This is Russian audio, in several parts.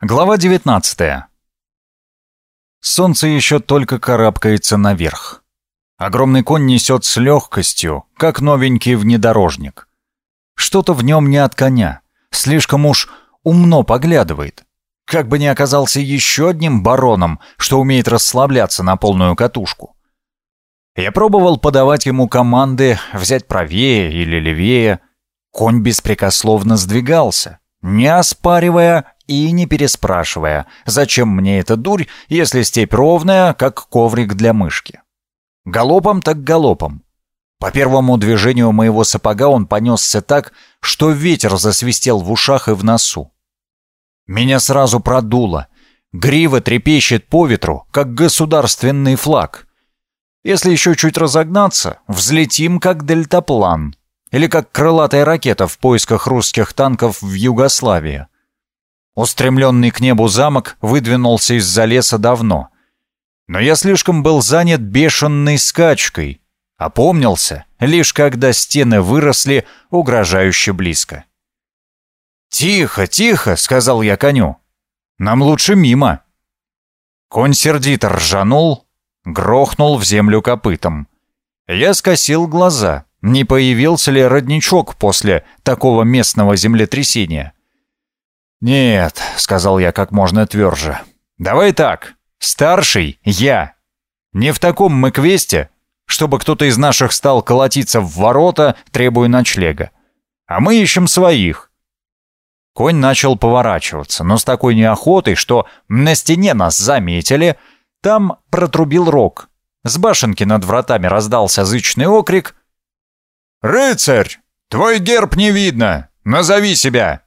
Глава 19. Солнце еще только карабкается наверх. Огромный конь несет с легкостью, как новенький внедорожник. Что-то в нем не от коня, слишком уж умно поглядывает. Как бы ни оказался еще одним бароном, что умеет расслабляться на полную катушку. Я пробовал подавать ему команды взять правее или левее. Конь беспрекословно сдвигался, не оспаривая и не переспрашивая, зачем мне эта дурь, если степь ровная, как коврик для мышки. Галопом так галопом. По первому движению моего сапога он понесся так, что ветер засвистел в ушах и в носу. Меня сразу продуло. Грива трепещет по ветру, как государственный флаг. Если еще чуть разогнаться, взлетим, как дельтаплан. Или как крылатая ракета в поисках русских танков в Югославии. Устремленный к небу замок выдвинулся из-за леса давно. Но я слишком был занят бешеной скачкой. Опомнился, лишь когда стены выросли угрожающе близко. «Тихо, тихо!» — сказал я коню. «Нам лучше мимо». Конь сердито ржанул, грохнул в землю копытом. Я скосил глаза, не появился ли родничок после такого местного землетрясения. «Нет», — сказал я как можно тверже. «Давай так. Старший — я. Не в таком мы квесте, чтобы кто-то из наших стал колотиться в ворота, требуя ночлега. А мы ищем своих». Конь начал поворачиваться, но с такой неохотой, что на стене нас заметили, там протрубил рог. С башенки над вратами раздался зычный окрик. «Рыцарь! Твой герб не видно! Назови себя!»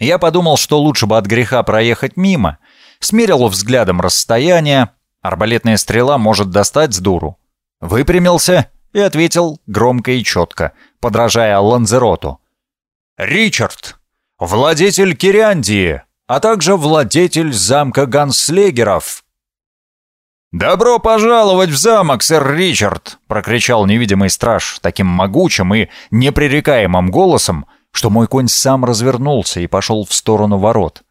Я подумал, что лучше бы от греха проехать мимо. Смерил взглядом расстояние. Арбалетная стрела может достать с дуру. Выпрямился и ответил громко и четко, подражая Ланзероту. «Ричард, владетель Кириандии, а также владетель замка Ганслегеров». «Добро пожаловать в замок, сэр Ричард!» — прокричал невидимый страж таким могучим и непререкаемым голосом, что мой конь сам развернулся и пошел в сторону ворот.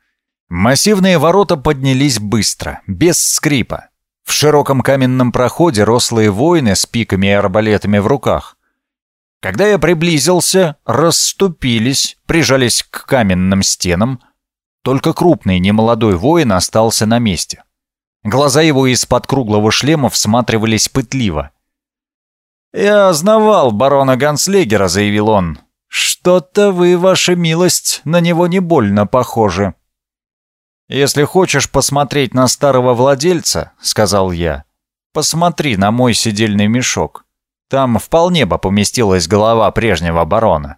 Массивные ворота поднялись быстро, без скрипа. В широком каменном проходе рослые воины с пиками и арбалетами в руках. Когда я приблизился, расступились, прижались к каменным стенам. Только крупный немолодой воин остался на месте. Глаза его из-под круглого шлема всматривались пытливо. «Я знавал барона Ганслегера», — заявил он. «Что-то вы, ваша милость, на него не больно похожи». «Если хочешь посмотреть на старого владельца», — сказал я, — «посмотри на мой сидельный мешок. Там вполне бы поместилась голова прежнего барона».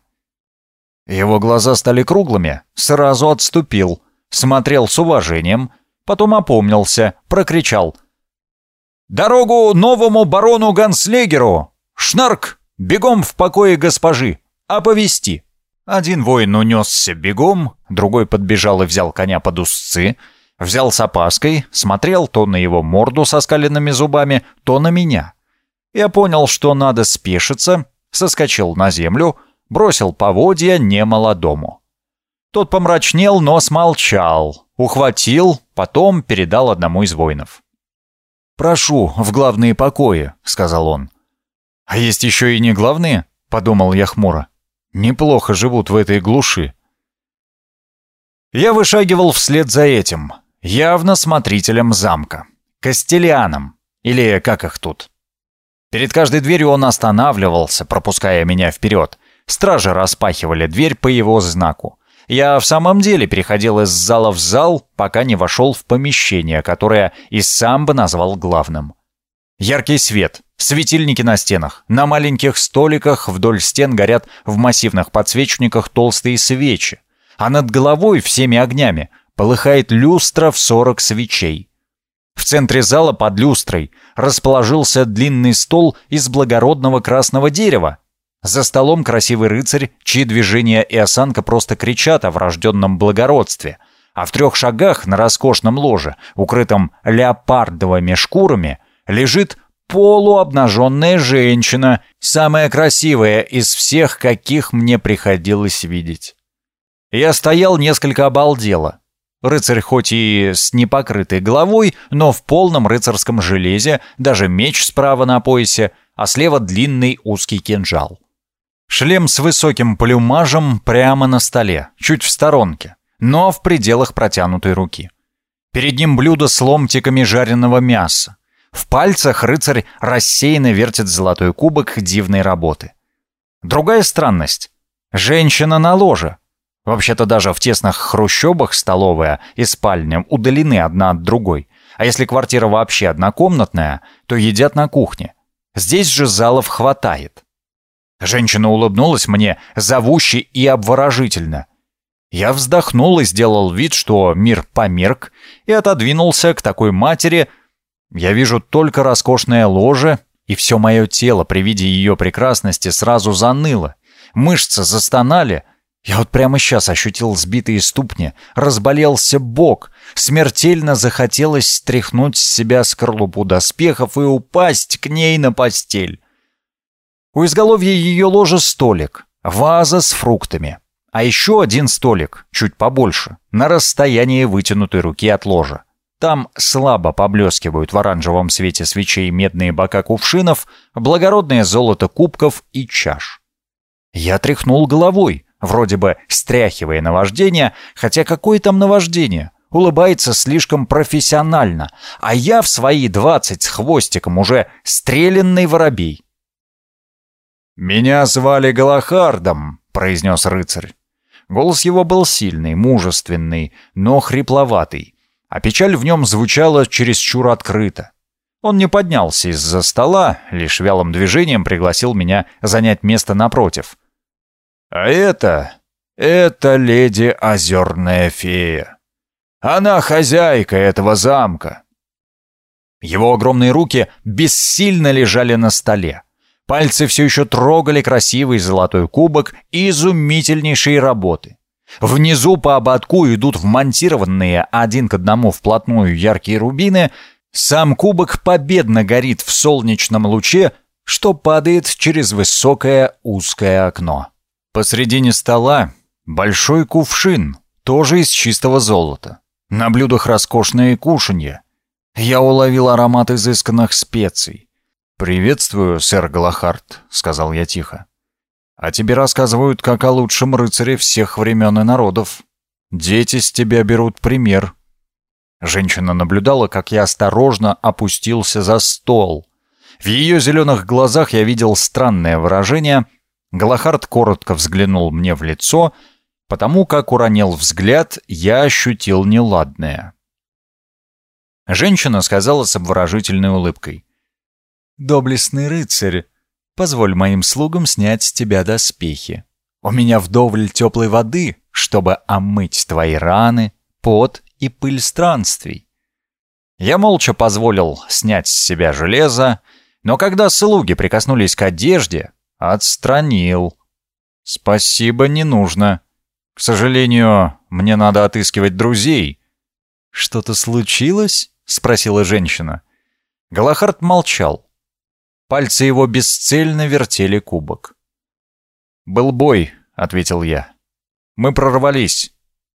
Его глаза стали круглыми, сразу отступил, смотрел с уважением, потом опомнился, прокричал. «Дорогу новому барону Ганслегеру! Шнарк, бегом в покое госпожи!» Оповести. Один воин унесся бегом, другой подбежал и взял коня под узцы, взял с опаской, смотрел то на его морду со скаленными зубами, то на меня. Я понял, что надо спешиться, соскочил на землю, бросил поводья немолодому. Тот помрачнел, но смолчал, ухватил, потом передал одному из воинов. «Прошу, в главные покои», — сказал он. «А есть еще и не главные?» — подумал я хмуро. Неплохо живут в этой глуши. Я вышагивал вслед за этим, явно смотрителем замка, Костелианом, или как их тут. Перед каждой дверью он останавливался, пропуская меня вперед. Стражи распахивали дверь по его знаку. Я в самом деле переходил из зала в зал, пока не вошел в помещение, которое и сам бы назвал главным. Яркий свет, светильники на стенах, на маленьких столиках вдоль стен горят в массивных подсвечниках толстые свечи, а над головой всеми огнями полыхает люстра в 40 свечей. В центре зала под люстрой расположился длинный стол из благородного красного дерева. За столом красивый рыцарь, чьи движения и осанка просто кричат о врожденном благородстве, а в трех шагах на роскошном ложе, укрытом леопардовыми шкурами, лежит полуобнаженная женщина, самая красивая из всех, каких мне приходилось видеть. Я стоял несколько обалдело. Рыцарь хоть и с непокрытой головой, но в полном рыцарском железе, даже меч справа на поясе, а слева длинный узкий кинжал. Шлем с высоким плюмажем прямо на столе, чуть в сторонке, но в пределах протянутой руки. Перед ним блюдо с ломтиками жареного мяса. В пальцах рыцарь рассеянно вертит золотой кубок дивной работы. Другая странность. Женщина на ложе. Вообще-то даже в тесных хрущобах столовая и спальня удалены одна от другой. А если квартира вообще однокомнатная, то едят на кухне. Здесь же залов хватает. Женщина улыбнулась мне зовуще и обворожительно. Я вздохнул и сделал вид, что мир померк, и отодвинулся к такой матери. Я вижу только роскошное ложе, и все мое тело при виде ее прекрасности сразу заныло. Мышцы застонали. Я вот прямо сейчас ощутил сбитые ступни, разболелся бок, смертельно захотелось стряхнуть с себя скорлупу доспехов и упасть к ней на постель. У изголовья ее ложа столик, ваза с фруктами, а еще один столик, чуть побольше, на расстоянии вытянутой руки от ложа. Там слабо поблескивают в оранжевом свете свечей медные бока кувшинов, благородное золото кубков и чаш. Я тряхнул головой, вроде бы стряхивая наваждение, хотя какое там наваждение? Улыбается слишком профессионально, а я в свои двадцать с хвостиком уже стрелянный воробей. «Меня звали Галахардом», — произнес рыцарь. Голос его был сильный, мужественный, но хрипловатый а печаль в нем звучала чересчур открыто. Он не поднялся из-за стола, лишь вялым движением пригласил меня занять место напротив. «А это... это леди Озерная Фея. Она хозяйка этого замка». Его огромные руки бессильно лежали на столе. Пальцы все еще трогали красивый золотой кубок изумительнейшей работы. Внизу по ободку идут вмонтированные один к одному вплотную яркие рубины, сам кубок победно горит в солнечном луче, что падает через высокое узкое окно. Посредине стола большой кувшин, тоже из чистого золота. На блюдах роскошные кушанья. Я уловил аромат изысканных специй. «Приветствую, сэр Галахард», — сказал я тихо. А тебе рассказывают, как о лучшем рыцаре всех времен и народов. Дети с тебя берут пример». Женщина наблюдала, как я осторожно опустился за стол. В ее зеленых глазах я видел странное выражение. Галахард коротко взглянул мне в лицо, потому как уронил взгляд, я ощутил неладное. Женщина сказала с обворожительной улыбкой. «Доблестный рыцарь, Позволь моим слугам снять с тебя доспехи. У меня вдоволь теплой воды, чтобы омыть твои раны, пот и пыль странствий. Я молча позволил снять с себя железо, но когда слуги прикоснулись к одежде, отстранил. Спасибо, не нужно. К сожалению, мне надо отыскивать друзей. Что-то случилось? спросила женщина. Галахард молчал. Пальцы его бесцельно вертели кубок. «Был бой», — ответил я. «Мы прорвались,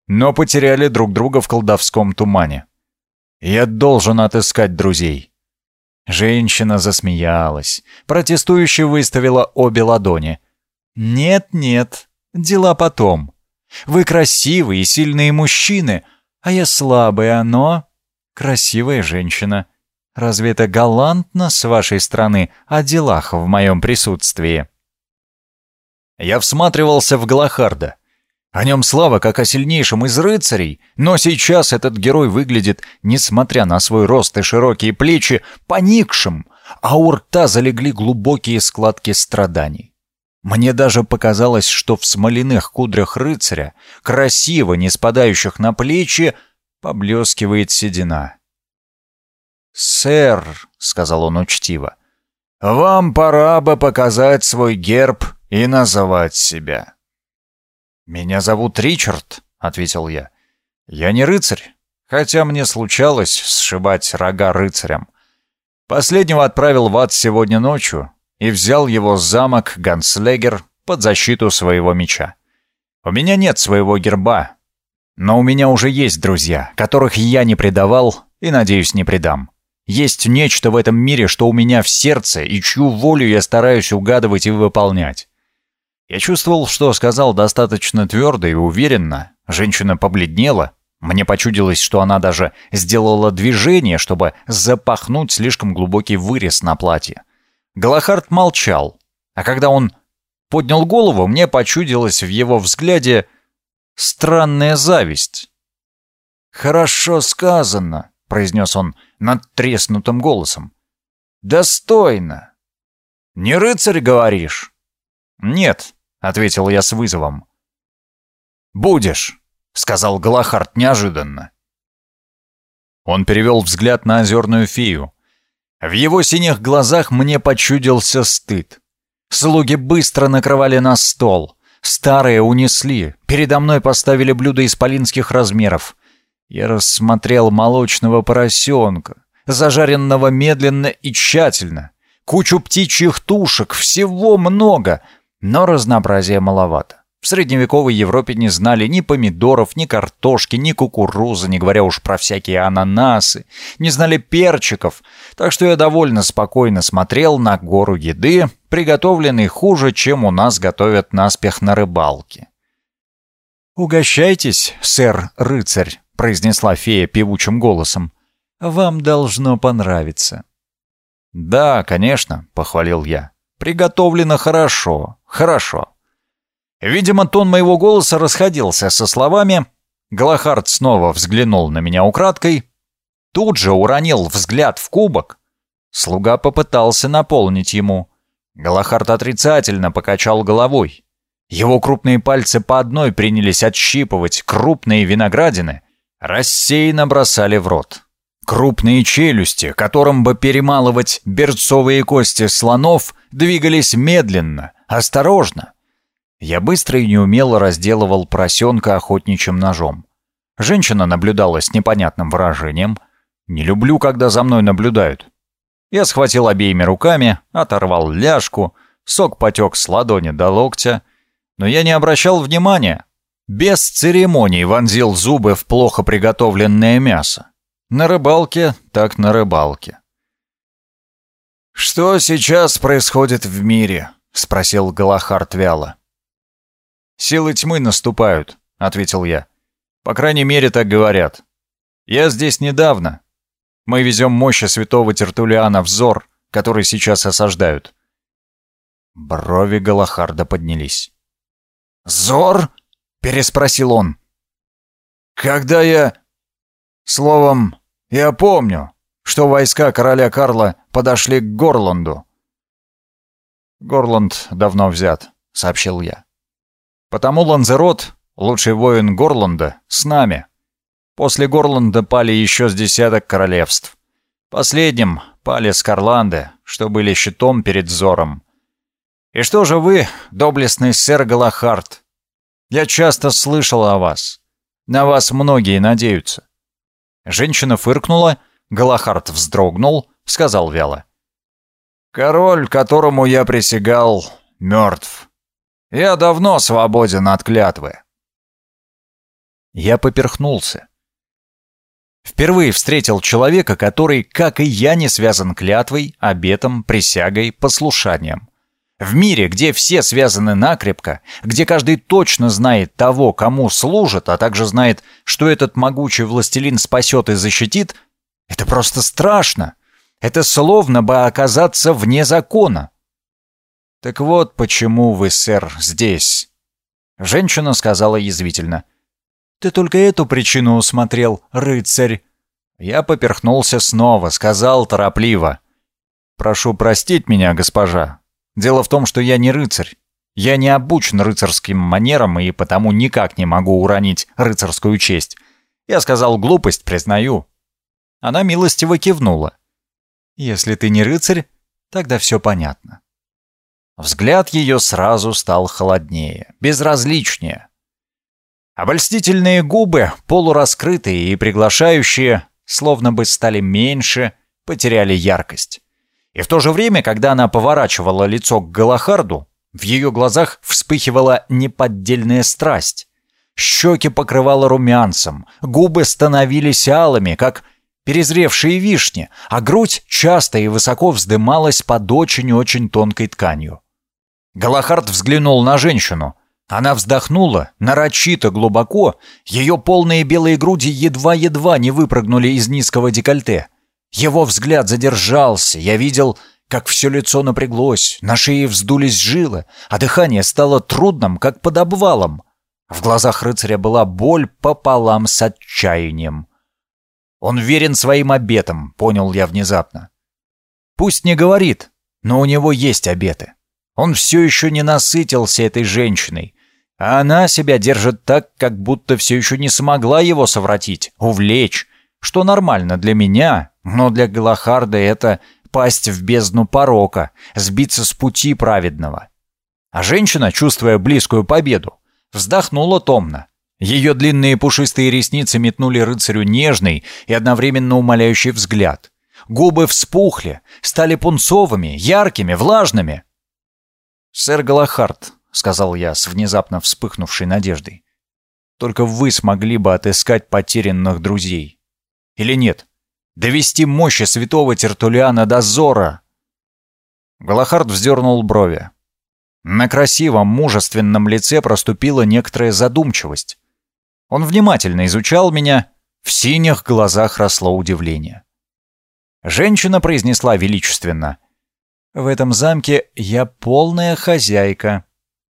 но потеряли друг друга в колдовском тумане. Я должен отыскать друзей». Женщина засмеялась, протестующе выставила обе ладони. «Нет-нет, дела потом. Вы красивые и сильные мужчины, а я слабая, но красивая женщина. Разве это галантно с вашей стороны о делах в моем присутствии?» Я всматривался в Галахарда. О нем слава как о сильнейшем из рыцарей, но сейчас этот герой выглядит, несмотря на свой рост и широкие плечи, поникшим, а у рта залегли глубокие складки страданий. Мне даже показалось, что в смоляных кудрях рыцаря, красиво не спадающих на плечи, поблескивает седина. «Сэр», — сказал он учтиво, — «вам пора бы показать свой герб и называть себя». «Меня зовут Ричард», — ответил я. «Я не рыцарь, хотя мне случалось сшибать рога рыцарям. Последнего отправил в ад сегодня ночью и взял его замок Ганслегер под защиту своего меча. У меня нет своего герба. Но у меня уже есть друзья, которых я не предавал и, надеюсь, не предам. Есть нечто в этом мире, что у меня в сердце, и чью волю я стараюсь угадывать и выполнять. Я чувствовал, что сказал достаточно твердо и уверенно. Женщина побледнела. Мне почудилось, что она даже сделала движение, чтобы запахнуть слишком глубокий вырез на платье. Галахард молчал, а когда он поднял голову, мне почудилось в его взгляде странная зависть. «Хорошо сказано», — произнес он надтреснутым голосом. «Достойно». «Не рыцарь, говоришь?» «Нет», — ответил я с вызовом. «Будешь», — сказал Галахард неожиданно. Он перевел взгляд на озерную фею. В его синих глазах мне почудился стыд. Слуги быстро накрывали на стол. Старые унесли. Передо мной поставили блюдо исполинских размеров. Я рассмотрел молочного поросенка, зажаренного медленно и тщательно. Кучу птичьих тушек, всего много, но разнообразия маловато. В средневековой Европе не знали ни помидоров, ни картошки, ни кукурузы, не говоря уж про всякие ананасы, не знали перчиков, так что я довольно спокойно смотрел на гору еды, приготовленной хуже, чем у нас готовят наспех на рыбалке. «Угощайтесь, сэр-рыцарь», — произнесла фея певучим голосом. «Вам должно понравиться». «Да, конечно», — похвалил я. «Приготовлено хорошо, хорошо». Видимо, тон моего голоса расходился со словами. Галахард снова взглянул на меня украдкой. Тут же уронил взгляд в кубок. Слуга попытался наполнить ему. Галахард отрицательно покачал головой. Его крупные пальцы по одной принялись отщипывать крупные виноградины, рассеянно бросали в рот. Крупные челюсти, которым бы перемалывать берцовые кости слонов, двигались медленно, осторожно. Я быстро и неумело разделывал поросенка охотничьим ножом. Женщина наблюдала с непонятным выражением. «Не люблю, когда за мной наблюдают». Я схватил обеими руками, оторвал ляжку, сок потек с ладони до локтя, но я не обращал внимания. Без церемоний вонзил зубы в плохо приготовленное мясо. На рыбалке так на рыбалке. «Что сейчас происходит в мире?» — спросил Галахард вяло. «Силы тьмы наступают», — ответил я. «По крайней мере, так говорят. Я здесь недавно. Мы везем мощи святого Тертулиана Зор, который сейчас осаждают». Брови Галахарда поднялись. «Зор?» — переспросил он. «Когда я...» «Словом, я помню, что войска короля Карла подошли к Горланду». «Горланд давно взят», — сообщил я. Потому Ланзерот, лучший воин Горланда, с нами. После Горланда пали еще с десяток королевств. Последним пали Скарланды, что были щитом перед взором. И что же вы, доблестный сэр Галахард? Я часто слышал о вас. На вас многие надеются. Женщина фыркнула, Галахард вздрогнул, сказал вяло. «Король, которому я присягал, мертв. Я давно свободен от клятвы. Я поперхнулся. Впервые встретил человека, который, как и я, не связан клятвой, обетом, присягой, послушанием. В мире, где все связаны накрепко, где каждый точно знает того, кому служит, а также знает, что этот могучий властелин спасет и защитит, это просто страшно. Это словно бы оказаться вне закона. «Так вот почему вы, сэр, здесь». Женщина сказала язвительно. «Ты только эту причину усмотрел, рыцарь». Я поперхнулся снова, сказал торопливо. «Прошу простить меня, госпожа. Дело в том, что я не рыцарь. Я не обучен рыцарским манерам и потому никак не могу уронить рыцарскую честь. Я сказал глупость, признаю». Она милостиво кивнула. «Если ты не рыцарь, тогда все понятно». Взгляд ее сразу стал холоднее, безразличнее. Обольстительные губы, полураскрытые и приглашающие, словно бы стали меньше, потеряли яркость. И в то же время, когда она поворачивала лицо к Галахарду, в ее глазах вспыхивала неподдельная страсть. Щеки покрывало румянцем, губы становились алыми, как перезревшие вишни, а грудь часто и высоко вздымалась под очень-очень тонкой тканью. Галахард взглянул на женщину. Она вздохнула, нарочито глубоко, ее полные белые груди едва-едва не выпрыгнули из низкого декольте. Его взгляд задержался, я видел, как все лицо напряглось, на шее вздулись жилы, а дыхание стало трудным, как под обвалом. В глазах рыцаря была боль пополам с отчаянием. Он верен своим обетам, понял я внезапно. Пусть не говорит, но у него есть обеты. Он все еще не насытился этой женщиной, а она себя держит так, как будто все еще не смогла его совратить, увлечь, что нормально для меня, но для Галахарда это пасть в бездну порока, сбиться с пути праведного. А женщина, чувствуя близкую победу, вздохнула томно. Ее длинные пушистые ресницы метнули рыцарю нежный и одновременно умоляющий взгляд. Губы вспухли, стали пунцовыми, яркими, влажными. «Сэр Галахард», — сказал я с внезапно вспыхнувшей надеждой, — «только вы смогли бы отыскать потерянных друзей. Или нет? Довести мощи святого Тертулиана до Зора!» Галахард вздернул брови. На красивом, мужественном лице проступила некоторая задумчивость. Он внимательно изучал меня, в синих глазах росло удивление. Женщина произнесла величественно. «В этом замке я полная хозяйка».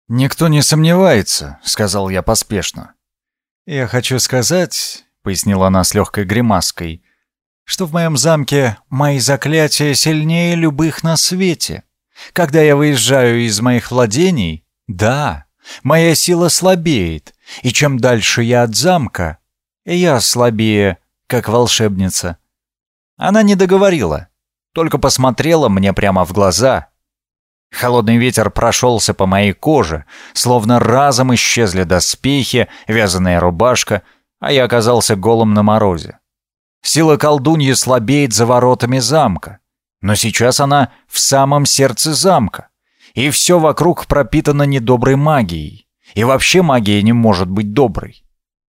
«Никто не сомневается», — сказал я поспешно. «Я хочу сказать», — пояснила она с легкой гримаской, «что в моем замке мои заклятия сильнее любых на свете. Когда я выезжаю из моих владений, да, моя сила слабеет, и чем дальше я от замка, я слабее, как волшебница. Она не договорила, только посмотрела мне прямо в глаза. Холодный ветер прошелся по моей коже, словно разом исчезли доспехи, вязаная рубашка, а я оказался голым на морозе. Сила колдуньи слабеет за воротами замка, но сейчас она в самом сердце замка, и все вокруг пропитано недоброй магией. И вообще магия не может быть доброй.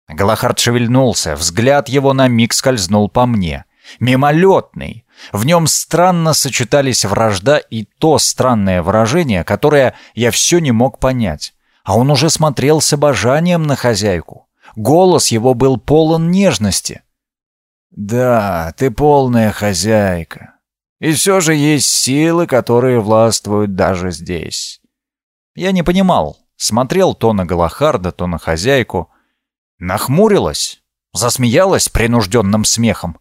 Галахард шевельнулся, взгляд его на миг скользнул по мне. Мимолетный. В нем странно сочетались вражда и то странное выражение, которое я все не мог понять. А он уже смотрел с обожанием на хозяйку. Голос его был полон нежности. «Да, ты полная хозяйка. И все же есть силы, которые властвуют даже здесь». Я не понимал, смотрел то на Галахарда, то на хозяйку. Нахмурилась, засмеялась принужденным смехом.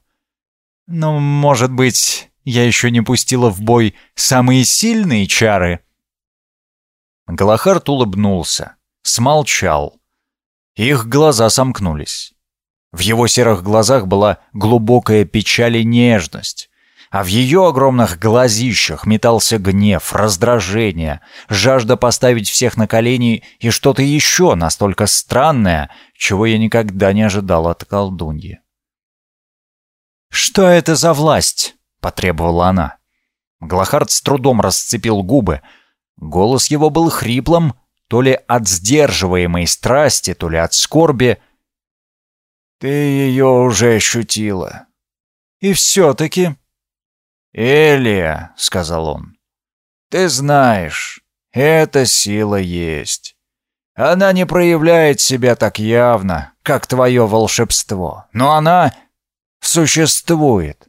«Ну, может быть, я еще не пустила в бой самые сильные чары?» Галахард улыбнулся, смолчал. Их глаза сомкнулись. В его серых глазах была глубокая печаль и нежность а в ее огромных глазищах метался гнев, раздражение, жажда поставить всех на колени и что-то еще настолько странное, чего я никогда не ожидал от колдуньи. «Что это за власть?» — потребовала она. Глахард с трудом расцепил губы. Голос его был хриплым, то ли от сдерживаемой страсти, то ли от скорби. «Ты ее уже ощутила». «И все-таки...» «Элия», — сказал он, — «ты знаешь, эта сила есть. Она не проявляет себя так явно, как твое волшебство, но она существует».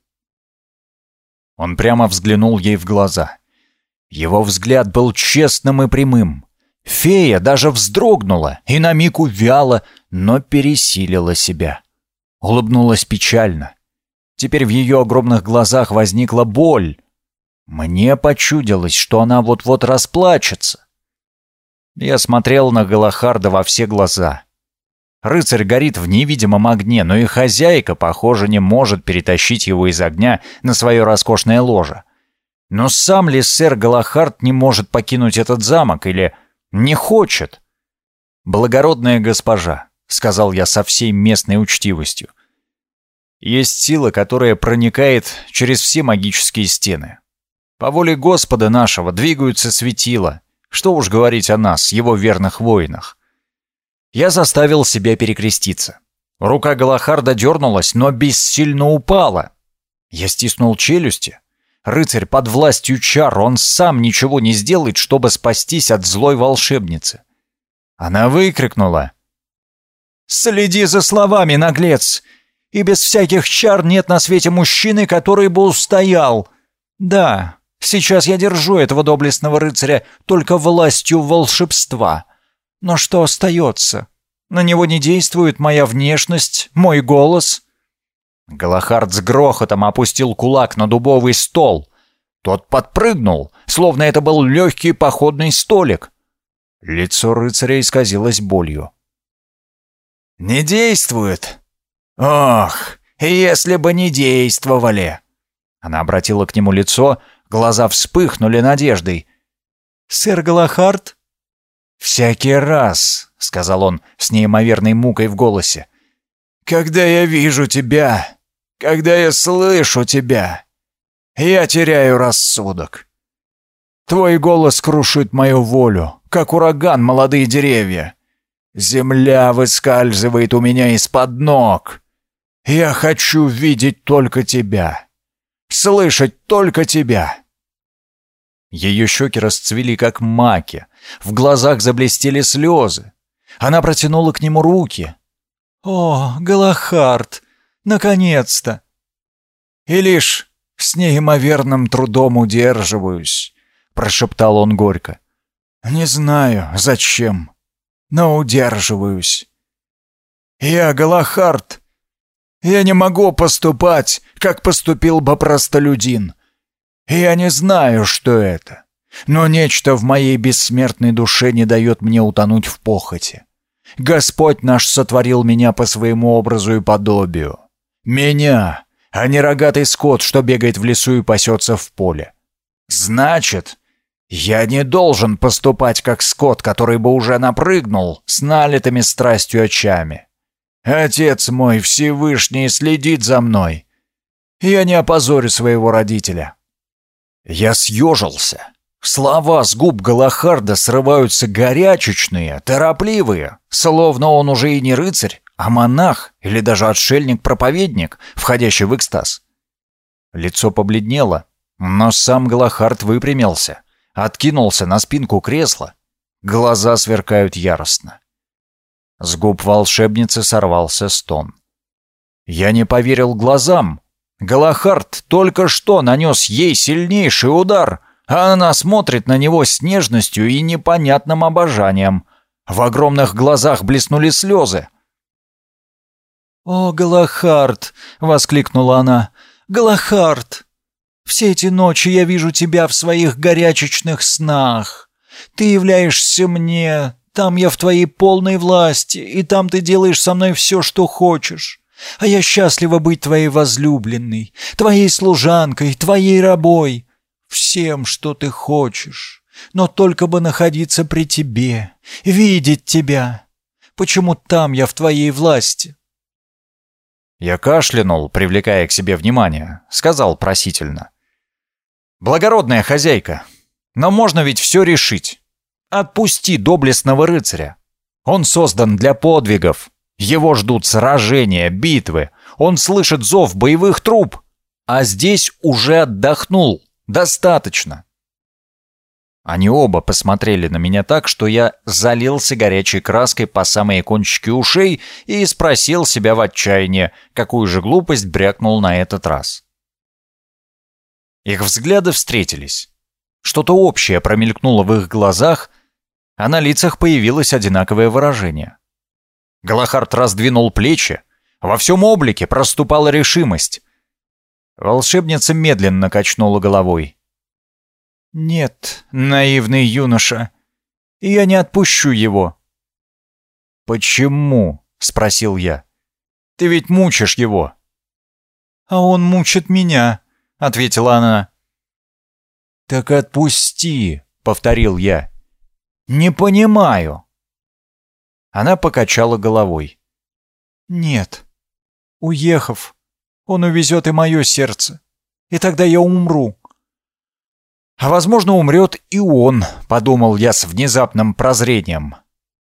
Он прямо взглянул ей в глаза. Его взгляд был честным и прямым. Фея даже вздрогнула и на миг увяла, но пересилила себя. Улыбнулась печально. Теперь в ее огромных глазах возникла боль. Мне почудилось, что она вот-вот расплачется. Я смотрел на Галахарда во все глаза. Рыцарь горит в невидимом огне, но и хозяйка, похоже, не может перетащить его из огня на свое роскошное ложе. Но сам ли сэр Галахард не может покинуть этот замок или не хочет? «Благородная госпожа», — сказал я со всей местной учтивостью, — есть сила, которая проникает через все магические стены. По воле Господа нашего двигаются светила. Что уж говорить о нас, его верных воинах. Я заставил себя перекреститься. Рука Галахарда дернулась, но бессильно упала. Я стиснул челюсти. Рыцарь под властью чар, он сам ничего не сделает, чтобы спастись от злой волшебницы. Она выкрикнула. «Следи за словами, наглец! И без всяких чар нет на свете мужчины, который бы устоял. Да, сейчас я держу этого доблестного рыцаря только властью волшебства. Но что остается? На него не действует моя внешность, мой голос». Галахард с грохотом опустил кулак на дубовый стол. Тот подпрыгнул, словно это был легкий походный столик. Лицо рыцаря исказилось болью. «Не действует? Ох, если бы не действовали!» Она обратила к нему лицо, глаза вспыхнули надеждой. «Сэр Галахард?» «Всякий раз», — сказал он с неимоверной мукой в голосе, «когда я вижу тебя, когда я слышу тебя, я теряю рассудок. Твой голос крушит мою волю, как ураган молодые деревья. Земля выскальзывает у меня из-под ног. Я хочу видеть только тебя, слышать только тебя». Ее щеки расцвели, как маки, в глазах заблестели слезы. Она протянула к нему руки. «О, Галахард, наконец-то!» «И лишь с неимоверным трудом удерживаюсь», — прошептал он горько. «Не знаю, зачем, но удерживаюсь. Я Галахард. Я не могу поступать, как поступил бы простолюдин. Я не знаю, что это, но нечто в моей бессмертной душе не дает мне утонуть в похоти. Господь наш сотворил меня по своему образу и подобию. Меня, а не рогатый скот, что бегает в лесу и пасется в поле. Значит, я не должен поступать как скот, который бы уже напрыгнул с налитыми страстью очами. Отец мой Всевышний следит за мной. Я не опозорю своего родителя. Я съежился. Слова с губ Галахарда срываются горячечные, торопливые, словно он уже и не рыцарь, а монах или даже отшельник-проповедник, входящий в экстаз. Лицо побледнело, но сам Галахард выпрямился, откинулся на спинку кресла. Глаза сверкают яростно. С губ волшебницы сорвался стон. Я не поверил глазам. Галахард только что нанес ей сильнейший удар — а она смотрит на него с нежностью и непонятным обожанием. В огромных глазах блеснули слезы. «О, Галахард!» — воскликнула она. «Галахард! Все эти ночи я вижу тебя в своих горячечных снах. Ты являешься мне, там я в твоей полной власти, и там ты делаешь со мной все, что хочешь. А я счастлива быть твоей возлюбленной, твоей служанкой, твоей рабой всем, что ты хочешь, но только бы находиться при тебе, видеть тебя. Почему там я в твоей власти?» Я кашлянул, привлекая к себе внимание, сказал просительно. «Благородная хозяйка, но можно ведь все решить. Отпусти доблестного рыцаря. Он создан для подвигов. Его ждут сражения, битвы. Он слышит зов боевых труб. А здесь уже отдохнул. Достаточно!» Они оба посмотрели на меня так, что я залился горячей краской по самые кончики ушей и спросил себя в отчаянии, какую же глупость брякнул на этот раз. Их взгляды встретились. Что-то общее промелькнуло в их глазах, а на лицах появилось одинаковое выражение. Галахард раздвинул плечи, во всем облике проступала решимость. Волшебница медленно качнула головой. «Нет, наивный юноша, я не отпущу его». «Почему?» — спросил я. «Ты ведь мучишь его». «А он мучит меня», — ответила она. «Так отпусти», — повторил я. «Не понимаю». Она покачала головой. «Нет. Уехав, он увезет и мое сердце. И тогда я умру. А возможно, умрет и он, подумал я с внезапным прозрением.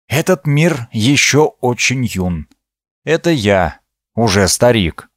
Этот мир еще очень юн. Это я, уже старик.